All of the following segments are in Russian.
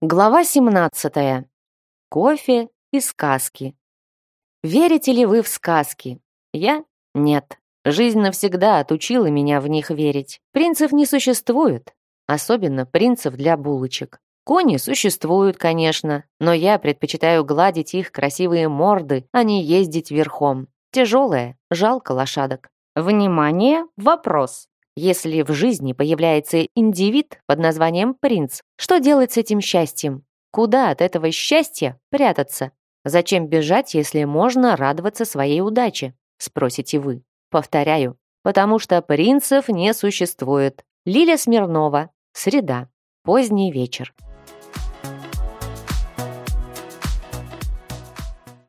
Глава 17. Кофе и сказки. Верите ли вы в сказки? Я? Нет. Жизнь навсегда отучила меня в них верить. Принцев не существует. Особенно принцев для булочек. Кони существуют, конечно, но я предпочитаю гладить их красивые морды, а не ездить верхом. Тяжелое, жалко лошадок. Внимание, вопрос. Если в жизни появляется индивид под названием принц, что делать с этим счастьем? Куда от этого счастья прятаться? Зачем бежать, если можно радоваться своей удаче? Спросите вы. Повторяю, потому что принцев не существует. Лиля Смирнова. Среда. Поздний вечер.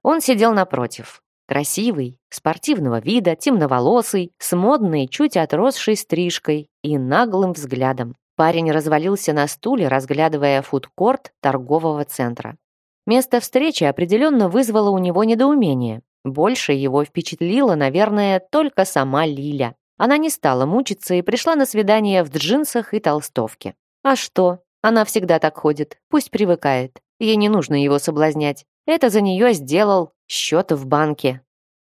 Он сидел напротив. Красивый, спортивного вида, темноволосый, с модной, чуть отросшей стрижкой и наглым взглядом. Парень развалился на стуле, разглядывая фудкорт торгового центра. Место встречи определенно вызвало у него недоумение. Больше его впечатлила, наверное, только сама Лиля. Она не стала мучиться и пришла на свидание в джинсах и толстовке. А что? Она всегда так ходит, пусть привыкает. Ей не нужно его соблазнять. Это за нее сделал счет в банке.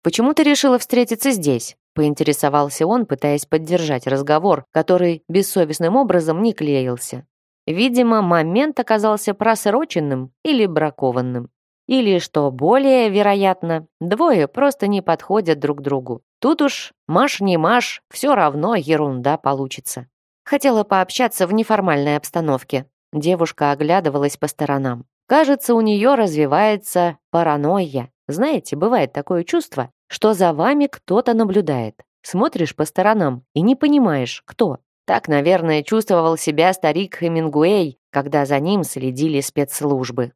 «Почему ты решила встретиться здесь?» поинтересовался он, пытаясь поддержать разговор, который бессовестным образом не клеился. Видимо, момент оказался просроченным или бракованным. Или, что более вероятно, двое просто не подходят друг другу. Тут уж маш не маш, все равно ерунда получится. Хотела пообщаться в неформальной обстановке. Девушка оглядывалась по сторонам. Кажется, у нее развивается паранойя. Знаете, бывает такое чувство, что за вами кто-то наблюдает. Смотришь по сторонам и не понимаешь, кто. Так, наверное, чувствовал себя старик Хемингуэй, когда за ним следили спецслужбы.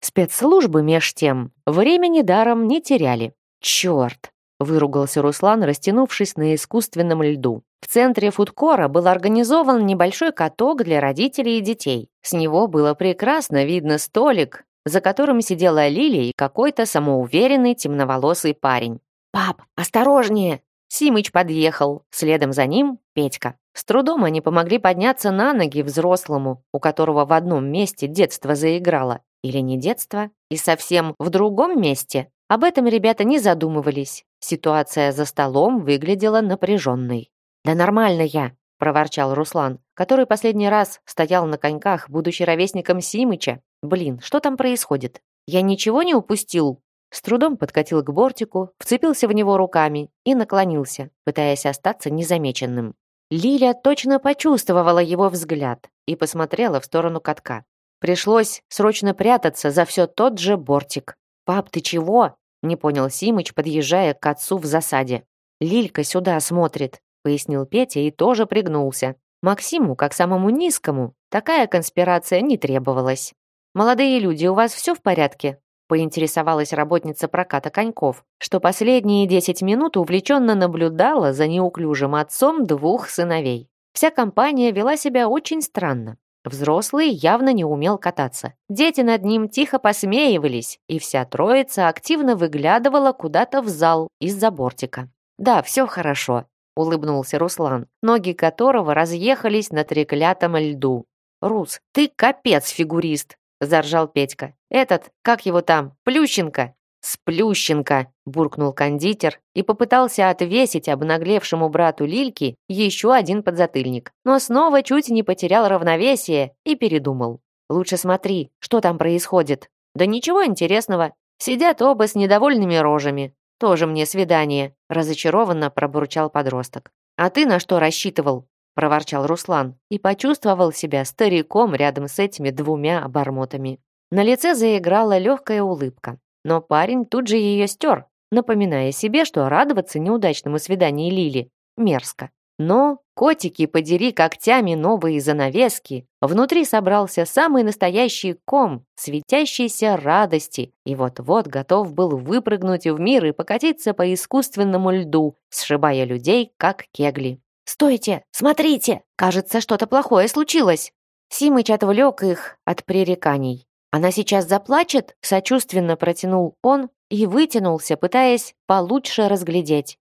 Спецслужбы, меж тем, времени даром не теряли. Черт! Выругался Руслан, растянувшись на искусственном льду. В центре фудкора был организован небольшой каток для родителей и детей. С него было прекрасно видно столик, за которым сидела Лилия и какой-то самоуверенный темноволосый парень. «Пап, осторожнее!» Симыч подъехал, следом за ним Петька. С трудом они помогли подняться на ноги взрослому, у которого в одном месте детство заиграло. Или не детство, и совсем в другом месте. Об этом ребята не задумывались. Ситуация за столом выглядела напряженной. «Да нормально я», — проворчал Руслан, который последний раз стоял на коньках, будучи ровесником Симыча. «Блин, что там происходит? Я ничего не упустил?» С трудом подкатил к бортику, вцепился в него руками и наклонился, пытаясь остаться незамеченным. Лиля точно почувствовала его взгляд и посмотрела в сторону катка. Пришлось срочно прятаться за все тот же бортик. «Пап, ты чего?» — не понял Симыч, подъезжая к отцу в засаде. «Лилька сюда смотрит», — пояснил Петя и тоже пригнулся. Максиму, как самому низкому, такая конспирация не требовалась. «Молодые люди, у вас все в порядке?» поинтересовалась работница проката коньков, что последние десять минут увлеченно наблюдала за неуклюжим отцом двух сыновей. Вся компания вела себя очень странно. Взрослый явно не умел кататься. Дети над ним тихо посмеивались, и вся троица активно выглядывала куда-то в зал из-за бортика. «Да, все хорошо», — улыбнулся Руслан, ноги которого разъехались на треклятом льду. «Рус, ты капец фигурист!» — заржал Петька. «Этот, как его там, Плющенко?» «Сплющенко!» – буркнул кондитер и попытался отвесить обнаглевшему брату Лильки еще один подзатыльник, но снова чуть не потерял равновесие и передумал. «Лучше смотри, что там происходит». «Да ничего интересного. Сидят оба с недовольными рожами. Тоже мне свидание», – разочарованно пробурчал подросток. «А ты на что рассчитывал?» – проворчал Руслан и почувствовал себя стариком рядом с этими двумя обормотами. На лице заиграла легкая улыбка. Но парень тут же ее стер, напоминая себе, что радоваться неудачному свиданию Лили мерзко. Но, котики, подери когтями новые занавески, внутри собрался самый настоящий ком светящейся радости и вот-вот готов был выпрыгнуть в мир и покатиться по искусственному льду, сшибая людей, как кегли. «Стойте! Смотрите! Кажется, что-то плохое случилось!» Симыч отвлек их от пререканий. Она сейчас заплачет?» — сочувственно протянул он и вытянулся, пытаясь получше разглядеть.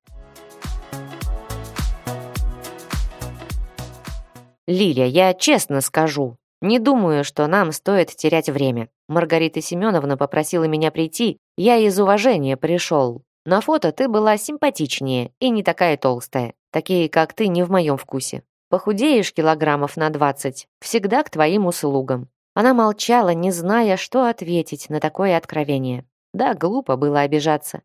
«Лилия, я честно скажу, не думаю, что нам стоит терять время. Маргарита Семеновна попросила меня прийти, я из уважения пришел. На фото ты была симпатичнее и не такая толстая. Такие, как ты, не в моем вкусе. Похудеешь килограммов на двадцать, всегда к твоим услугам». Она молчала, не зная, что ответить на такое откровение. Да, глупо было обижаться.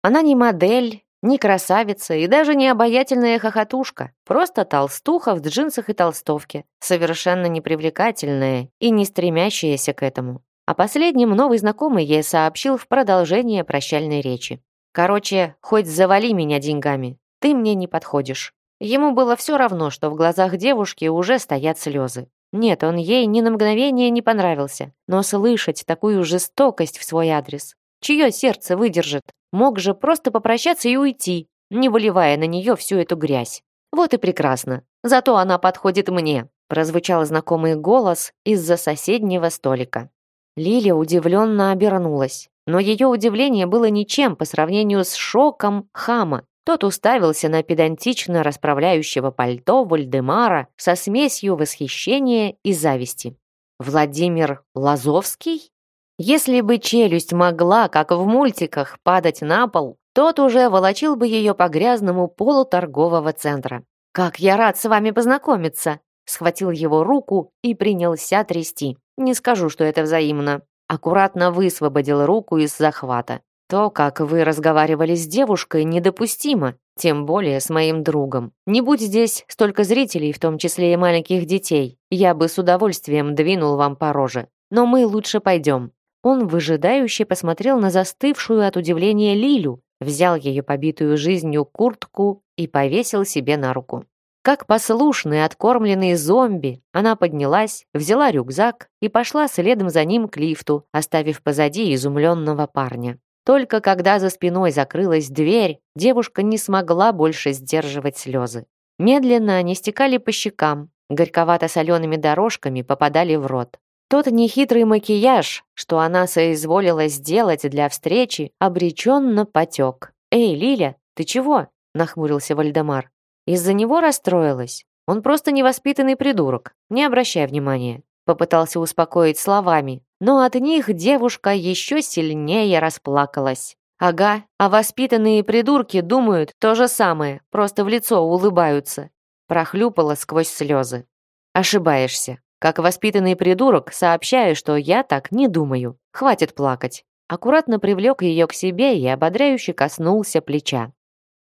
Она не модель, не красавица и даже не обаятельная хохотушка, просто толстуха в джинсах и толстовке, совершенно непривлекательная и не стремящаяся к этому. А последним новый знакомый ей сообщил в продолжение прощальной речи. «Короче, хоть завали меня деньгами, ты мне не подходишь». Ему было все равно, что в глазах девушки уже стоят слезы. Нет, он ей ни на мгновение не понравился, но слышать такую жестокость в свой адрес, чье сердце выдержит, Мог же просто попрощаться и уйти, не выливая на нее всю эту грязь. Вот и прекрасно. Зато она подходит мне, прозвучал знакомый голос из-за соседнего столика. Лиля удивленно обернулась, но ее удивление было ничем по сравнению с шоком хама. Тот уставился на педантично расправляющего пальто Вальдемара со смесью восхищения и зависти. «Владимир Лазовский?» Если бы челюсть могла, как в мультиках, падать на пол, тот уже волочил бы ее по грязному полу торгового центра. «Как я рад с вами познакомиться!» Схватил его руку и принялся трясти. Не скажу, что это взаимно. Аккуратно высвободил руку из захвата. То, как вы разговаривали с девушкой, недопустимо, тем более с моим другом. Не будь здесь столько зрителей, в том числе и маленьких детей, я бы с удовольствием двинул вам по роже. Но мы лучше пойдем. Он выжидающе посмотрел на застывшую от удивления Лилю, взял ее побитую жизнью куртку и повесил себе на руку. Как послушный, откормленный зомби, она поднялась, взяла рюкзак и пошла следом за ним к лифту, оставив позади изумленного парня. Только когда за спиной закрылась дверь, девушка не смогла больше сдерживать слезы. Медленно они стекали по щекам, горьковато-солеными дорожками попадали в рот. Тот нехитрый макияж, что она соизволила сделать для встречи, обреченно потек. «Эй, Лиля, ты чего?» — нахмурился Вальдемар. «Из-за него расстроилась. Он просто невоспитанный придурок. Не обращай внимания». Попытался успокоить словами, но от них девушка еще сильнее расплакалась. Ага, а воспитанные придурки думают то же самое, просто в лицо улыбаются. Прохлюпала сквозь слезы. Ошибаешься. Как воспитанный придурок, сообщаю, что я так не думаю. Хватит плакать. Аккуратно привлек ее к себе и ободряюще коснулся плеча.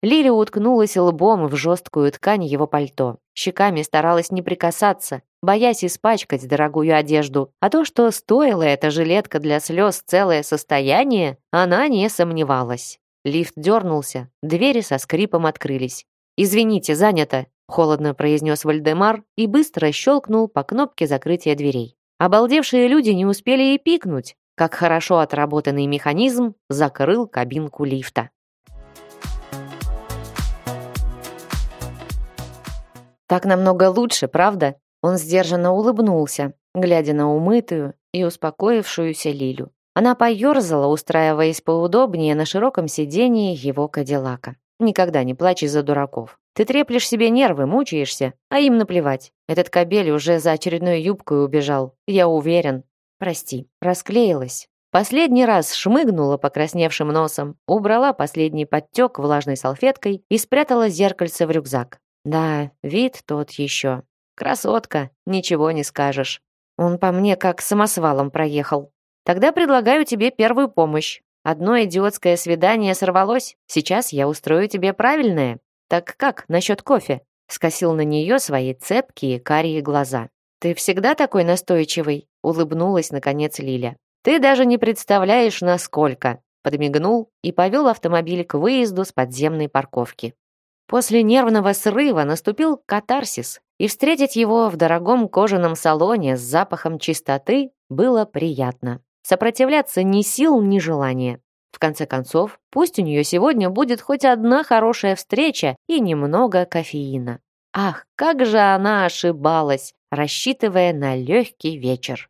Лиля уткнулась лбом в жесткую ткань его пальто. Щеками старалась не прикасаться, боясь испачкать дорогую одежду. А то, что стоила эта жилетка для слез целое состояние, она не сомневалась. Лифт дернулся, двери со скрипом открылись. «Извините, занято», холодно произнес Вальдемар и быстро щелкнул по кнопке закрытия дверей. Обалдевшие люди не успели и пикнуть, как хорошо отработанный механизм закрыл кабинку лифта. Так намного лучше, правда? Он сдержанно улыбнулся, глядя на умытую и успокоившуюся Лилю. Она поерзала, устраиваясь поудобнее на широком сидении его кадиллака. Никогда не плачь из-за дураков. Ты треплешь себе нервы, мучаешься, а им наплевать. Этот кобель уже за очередной юбкой убежал, я уверен. Прости, расклеилась. Последний раз шмыгнула покрасневшим носом, убрала последний подтек влажной салфеткой и спрятала зеркальце в рюкзак. Да, вид тот еще. Красотка, ничего не скажешь. Он по мне как самосвалом проехал. Тогда предлагаю тебе первую помощь. Одно идиотское свидание сорвалось. Сейчас я устрою тебе правильное. Так как насчет кофе? Скосил на нее свои цепкие карие глаза. Ты всегда такой настойчивый? Улыбнулась наконец Лиля. Ты даже не представляешь, насколько. Подмигнул и повел автомобиль к выезду с подземной парковки. После нервного срыва наступил катарсис, и встретить его в дорогом кожаном салоне с запахом чистоты было приятно. Сопротивляться ни сил, ни желания. В конце концов, пусть у нее сегодня будет хоть одна хорошая встреча и немного кофеина. Ах, как же она ошибалась, рассчитывая на легкий вечер.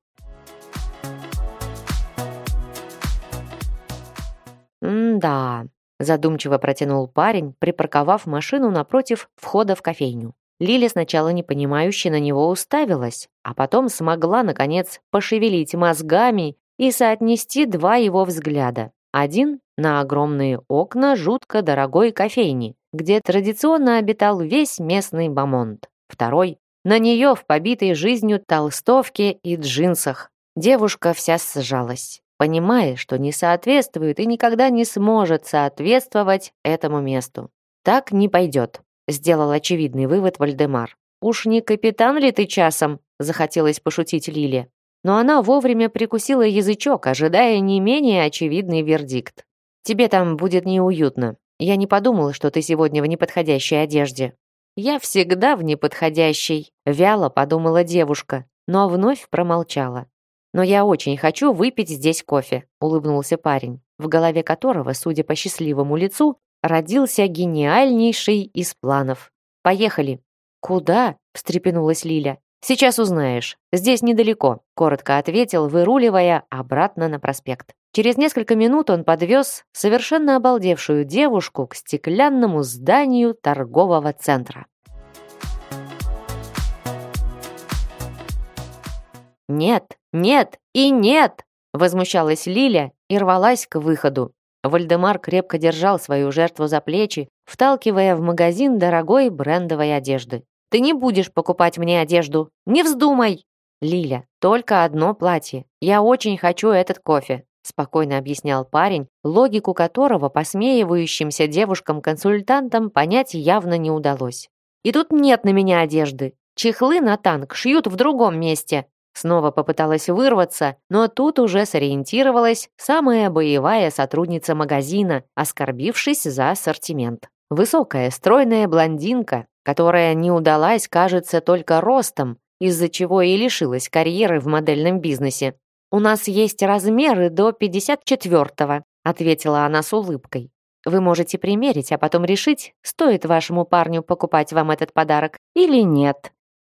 «М-да», задумчиво протянул парень, припарковав машину напротив входа в кофейню. Лиля сначала непонимающе на него уставилась, а потом смогла, наконец, пошевелить мозгами и соотнести два его взгляда. Один на огромные окна жутко дорогой кофейни, где традиционно обитал весь местный бомонд. Второй на нее в побитой жизнью толстовке и джинсах. Девушка вся сжалась, понимая, что не соответствует и никогда не сможет соответствовать этому месту. Так не пойдет сделал очевидный вывод Вальдемар. «Уж не капитан ли ты часом?» — захотелось пошутить Лиле. Но она вовремя прикусила язычок, ожидая не менее очевидный вердикт. «Тебе там будет неуютно. Я не подумала, что ты сегодня в неподходящей одежде». «Я всегда в неподходящей», — вяло подумала девушка, но вновь промолчала. «Но я очень хочу выпить здесь кофе», — улыбнулся парень, в голове которого, судя по счастливому лицу, родился гениальнейший из планов. Поехали. Куда? встрепенулась Лиля. Сейчас узнаешь. Здесь недалеко, коротко ответил, выруливая обратно на проспект. Через несколько минут он подвез совершенно обалдевшую девушку к стеклянному зданию торгового центра. «Нет, нет и нет!» возмущалась Лиля и рвалась к выходу. Вальдемар крепко держал свою жертву за плечи, вталкивая в магазин дорогой брендовой одежды. «Ты не будешь покупать мне одежду! Не вздумай!» «Лиля, только одно платье. Я очень хочу этот кофе», спокойно объяснял парень, логику которого посмеивающимся девушкам-консультантам понять явно не удалось. «И тут нет на меня одежды. Чехлы на танк шьют в другом месте. Снова попыталась вырваться, но тут уже сориентировалась самая боевая сотрудница магазина, оскорбившись за ассортимент. Высокая, стройная блондинка, которая не удалась, кажется, только ростом, из-за чего и лишилась карьеры в модельном бизнесе. «У нас есть размеры до 54-го», ответила она с улыбкой. «Вы можете примерить, а потом решить, стоит вашему парню покупать вам этот подарок или нет.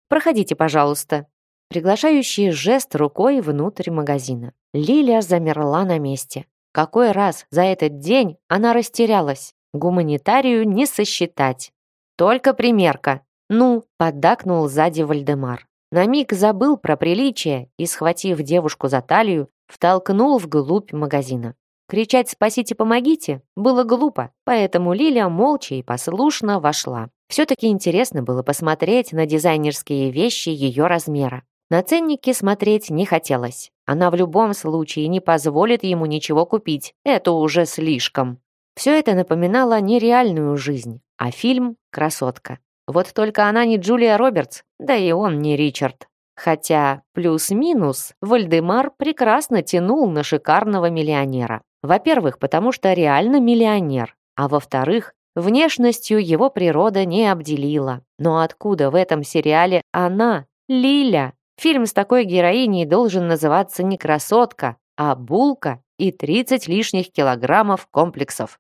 Проходите, пожалуйста». Приглашающий жест рукой внутрь магазина. Лилия замерла на месте. Какой раз за этот день она растерялась. Гуманитарию не сосчитать. Только примерка. Ну, поддакнул сзади Вальдемар. На миг забыл про приличие и, схватив девушку за талию, втолкнул вглубь магазина. Кричать «спасите, помогите» было глупо, поэтому Лилия молча и послушно вошла. Все-таки интересно было посмотреть на дизайнерские вещи ее размера. На ценники смотреть не хотелось. Она в любом случае не позволит ему ничего купить. Это уже слишком. Все это напоминало не реальную жизнь, а фильм «Красотка». Вот только она не Джулия Робертс, да и он не Ричард. Хотя плюс-минус Вальдемар прекрасно тянул на шикарного миллионера. Во-первых, потому что реально миллионер, а во-вторых, внешностью его природа не обделила. Но откуда в этом сериале она, Лиля? Фильм с такой героиней должен называться не «Красотка», а «Булка» и 30 лишних килограммов комплексов.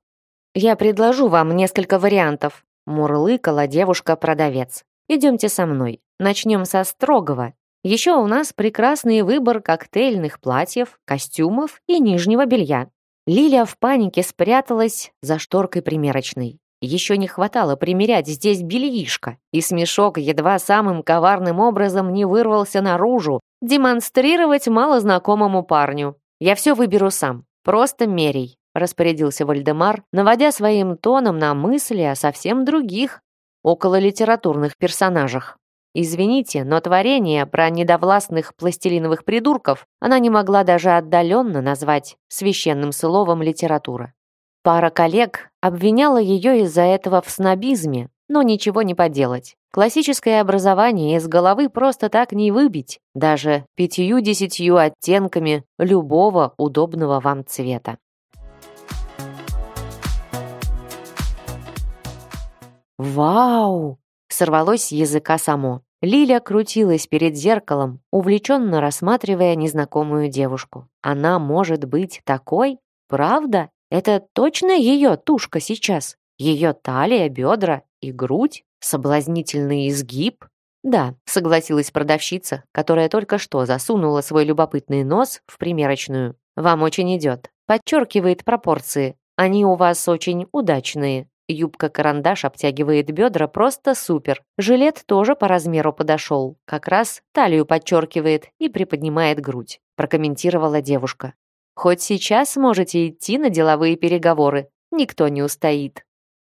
«Я предложу вам несколько вариантов», — мурлыкала девушка-продавец. «Идемте со мной. Начнем со строгого. Еще у нас прекрасный выбор коктейльных платьев, костюмов и нижнего белья». Лиля в панике спряталась за шторкой примерочной. Еще не хватало примерять здесь бельишко, и смешок едва самым коварным образом не вырвался наружу, демонстрировать малознакомому парню. «Я все выберу сам, просто мерей», распорядился Вальдемар, наводя своим тоном на мысли о совсем других, около литературных персонажах. Извините, но творение про недовластных пластилиновых придурков она не могла даже отдаленно назвать священным словом литература. Пара коллег обвиняла ее из-за этого в снобизме, но ничего не поделать. Классическое образование из головы просто так не выбить, даже пятью-десятью оттенками любого удобного вам цвета. «Вау!» — сорвалось с языка само. Лиля крутилась перед зеркалом, увлеченно рассматривая незнакомую девушку. «Она может быть такой? Правда?» Это точно ее тушка сейчас? Ее талия, бедра и грудь? Соблазнительный изгиб? Да, согласилась продавщица, которая только что засунула свой любопытный нос в примерочную. Вам очень идет. Подчеркивает пропорции. Они у вас очень удачные. Юбка-карандаш обтягивает бедра просто супер. Жилет тоже по размеру подошел. Как раз талию подчеркивает и приподнимает грудь. Прокомментировала девушка. Хоть сейчас можете идти на деловые переговоры. Никто не устоит.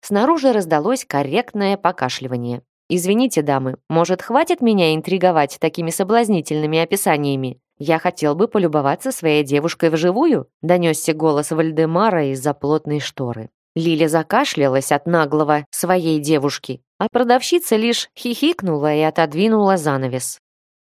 Снаружи раздалось корректное покашливание. «Извините, дамы, может, хватит меня интриговать такими соблазнительными описаниями? Я хотел бы полюбоваться своей девушкой вживую», донесся голос Вальдемара из-за плотной шторы. Лиля закашлялась от наглого своей девушки, а продавщица лишь хихикнула и отодвинула занавес.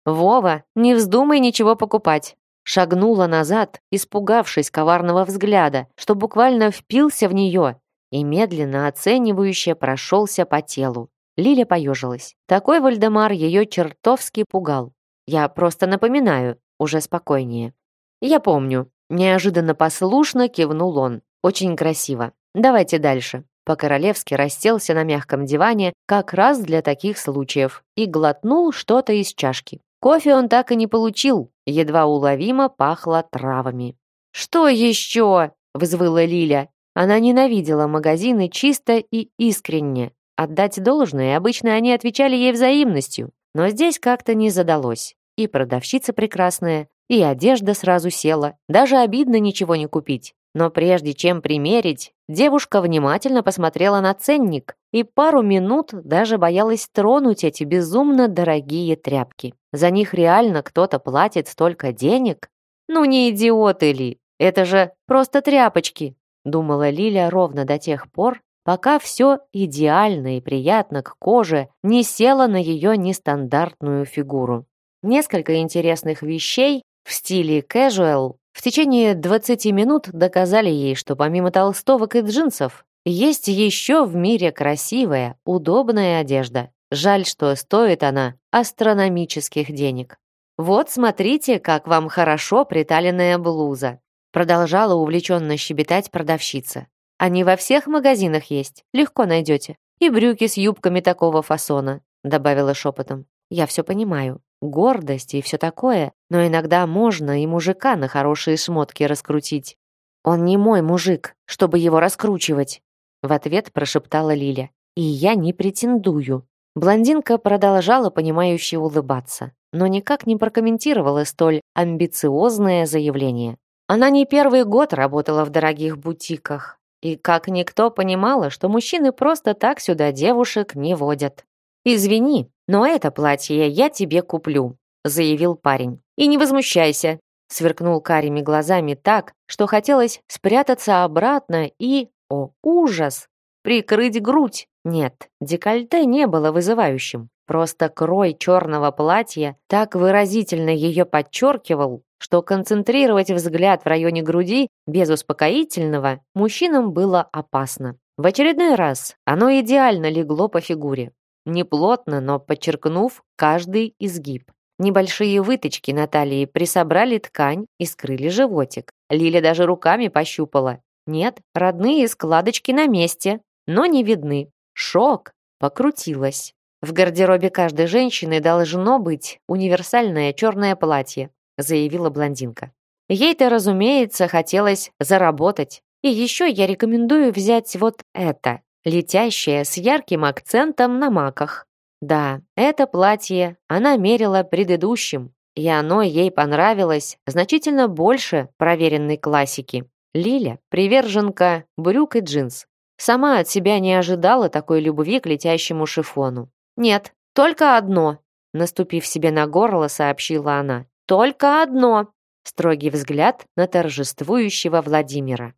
«Вова, не вздумай ничего покупать!» Шагнула назад, испугавшись коварного взгляда, что буквально впился в нее и медленно оценивающе прошелся по телу. Лиля поежилась. Такой Вальдемар ее чертовски пугал. «Я просто напоминаю», уже спокойнее. «Я помню». Неожиданно послушно кивнул он. «Очень красиво. Давайте дальше. По-королевски расселся на мягком диване как раз для таких случаев и глотнул что-то из чашки. Кофе он так и не получил, едва уловимо пахло травами. «Что еще?» — взвыла Лиля. Она ненавидела магазины чисто и искренне. Отдать должное, обычно они отвечали ей взаимностью. Но здесь как-то не задалось. И продавщица прекрасная, и одежда сразу села. Даже обидно ничего не купить. Но прежде чем примерить, девушка внимательно посмотрела на ценник и пару минут даже боялась тронуть эти безумно дорогие тряпки. За них реально кто-то платит столько денег? Ну не идиоты ли? Это же просто тряпочки, думала Лиля ровно до тех пор, пока все идеально и приятно к коже не село на ее нестандартную фигуру. Несколько интересных вещей в стиле casual в течение 20 минут доказали ей, что помимо толстовок и джинсов, есть еще в мире красивая, удобная одежда. Жаль, что стоит она астрономических денег. «Вот смотрите, как вам хорошо приталенная блуза», продолжала увлеченно щебетать продавщица. «Они во всех магазинах есть, легко найдете. И брюки с юбками такого фасона», добавила шепотом. «Я все понимаю гордость и все такое, но иногда можно и мужика на хорошие шмотки раскрутить. «Он не мой мужик, чтобы его раскручивать», в ответ прошептала Лиля. «И я не претендую». Блондинка продолжала понимающе улыбаться, но никак не прокомментировала столь амбициозное заявление. Она не первый год работала в дорогих бутиках, и как никто понимала, что мужчины просто так сюда девушек не водят. «Извини, но это платье я тебе куплю», заявил парень. «И не возмущайся», сверкнул карими глазами так, что хотелось спрятаться обратно и, о ужас, прикрыть грудь. Нет, декольте не было вызывающим. Просто крой черного платья так выразительно ее подчеркивал, что концентрировать взгляд в районе груди без успокоительного мужчинам было опасно. В очередной раз оно идеально легло по фигуре. Не плотно, но подчеркнув каждый изгиб. Небольшие выточки на талии присобрали ткань и скрыли животик. Лиля даже руками пощупала. Нет, родные складочки на месте, но не видны. Шок! Покрутилась. В гардеробе каждой женщины должно быть универсальное черное платье, заявила блондинка. Ей-то, разумеется, хотелось заработать. И еще я рекомендую взять вот это летящая с ярким акцентом на маках. Да, это платье она мерила предыдущим, и оно ей понравилось значительно больше проверенной классики. Лиля – приверженка брюк и джинс. Сама от себя не ожидала такой любви к летящему шифону. «Нет, только одно», – наступив себе на горло, сообщила она. «Только одно!» – строгий взгляд на торжествующего Владимира.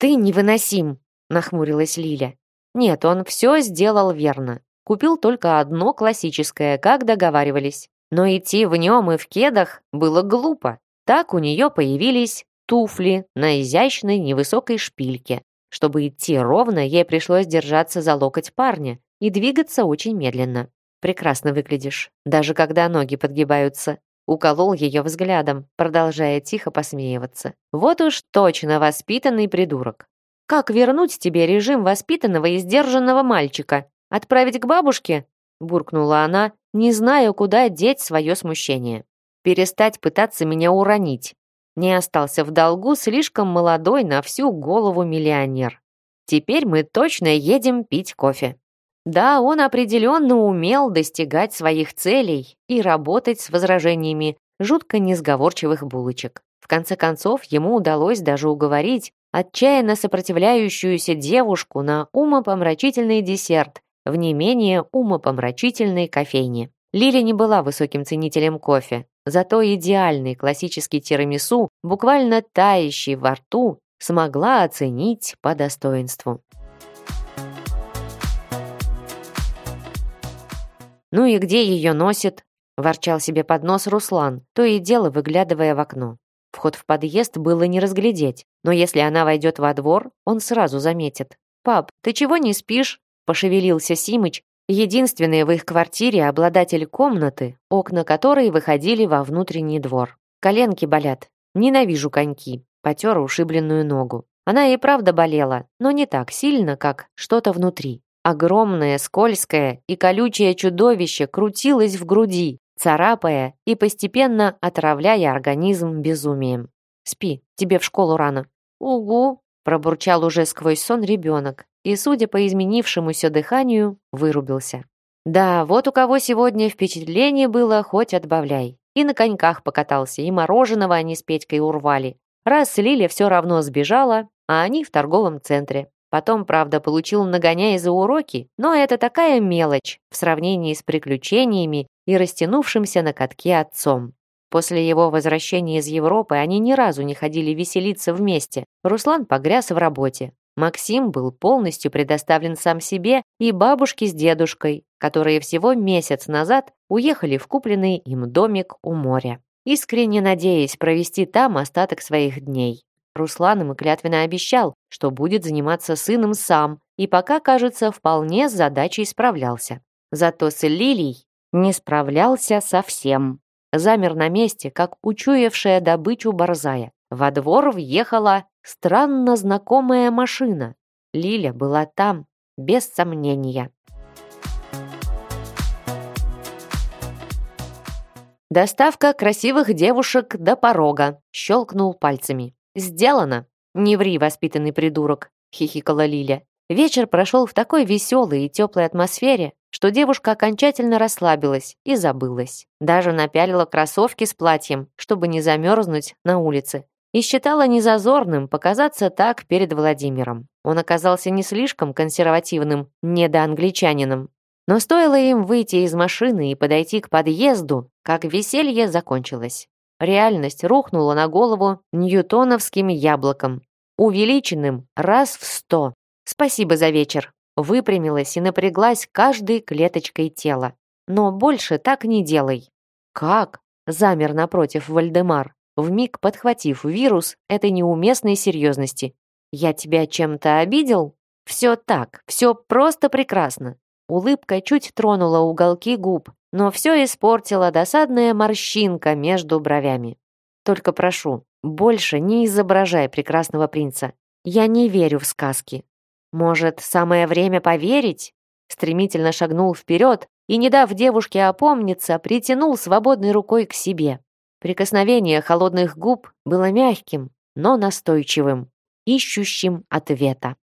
«Ты невыносим!» — нахмурилась Лиля. «Нет, он все сделал верно. Купил только одно классическое, как договаривались. Но идти в нем и в кедах было глупо. Так у нее появились туфли на изящной невысокой шпильке. Чтобы идти ровно, ей пришлось держаться за локоть парня и двигаться очень медленно. Прекрасно выглядишь, даже когда ноги подгибаются. Уколол ее взглядом, продолжая тихо посмеиваться. «Вот уж точно воспитанный придурок. Как вернуть тебе режим воспитанного и сдержанного мальчика? Отправить к бабушке?» буркнула она, не зная, куда деть свое смущение. «Перестать пытаться меня уронить». Не остался в долгу слишком молодой на всю голову миллионер. Теперь мы точно едем пить кофе. Да, он определенно умел достигать своих целей и работать с возражениями жутко несговорчивых булочек. В конце концов, ему удалось даже уговорить отчаянно сопротивляющуюся девушку на умопомрачительный десерт в не менее умопомрачительной кофейне. Лили не была высоким ценителем кофе, зато идеальный классический тирамису, буквально тающий во рту, смогла оценить по достоинству. «Ну и где ее носит?» – ворчал себе под нос Руслан, то и дело выглядывая в окно. Вход в подъезд было не разглядеть, но если она войдет во двор, он сразу заметит. «Пап, ты чего не спишь?» – пошевелился Симыч, единственный в их квартире обладатель комнаты, окна которой выходили во внутренний двор. «Коленки болят. Ненавижу коньки», – потер ушибленную ногу. Она и правда болела, но не так сильно, как что-то внутри. Огромное, скользкое и колючее чудовище крутилось в груди, царапая и постепенно отравляя организм безумием. «Спи, тебе в школу рано». «Угу», – пробурчал уже сквозь сон ребенок и, судя по изменившемуся дыханию, вырубился. Да, вот у кого сегодня впечатление было, хоть отбавляй. И на коньках покатался, и мороженого они с Петькой урвали. Раз Лиля все равно сбежала, а они в торговом центре. Потом, правда, получил нагоняй за уроки, но это такая мелочь в сравнении с приключениями и растянувшимся на катке отцом. После его возвращения из Европы они ни разу не ходили веселиться вместе. Руслан погряз в работе. Максим был полностью предоставлен сам себе и бабушке с дедушкой, которые всего месяц назад уехали в купленный им домик у моря, искренне надеясь провести там остаток своих дней. Руслан ему клятвенно обещал, что будет заниматься сыном сам, и пока, кажется, вполне с задачей справлялся. Зато с Лилией не справлялся совсем. Замер на месте, как учуявшая добычу борзая. Во двор въехала странно знакомая машина. Лиля была там, без сомнения. «Доставка красивых девушек до порога», — щелкнул пальцами. «Сделано!» «Не ври, воспитанный придурок!» — хихикала Лиля. Вечер прошел в такой веселой и теплой атмосфере, что девушка окончательно расслабилась и забылась. Даже напялила кроссовки с платьем, чтобы не замерзнуть на улице. И считала незазорным показаться так перед Владимиром. Он оказался не слишком консервативным недоангличанином. Но стоило им выйти из машины и подойти к подъезду, как веселье закончилось. Реальность рухнула на голову ньютоновским яблоком, увеличенным раз в сто. Спасибо за вечер. Выпрямилась и напряглась каждой клеточкой тела. Но больше так не делай. Как? Замер напротив Вальдемар, вмиг подхватив вирус этой неуместной серьезности. Я тебя чем-то обидел? Все так, все просто прекрасно. Улыбка чуть тронула уголки губ, но все испортила досадная морщинка между бровями. Только прошу, больше не изображай прекрасного принца. Я не верю в сказки. Может, самое время поверить? Стремительно шагнул вперед и, не дав девушке опомниться, притянул свободной рукой к себе. Прикосновение холодных губ было мягким, но настойчивым, ищущим ответа.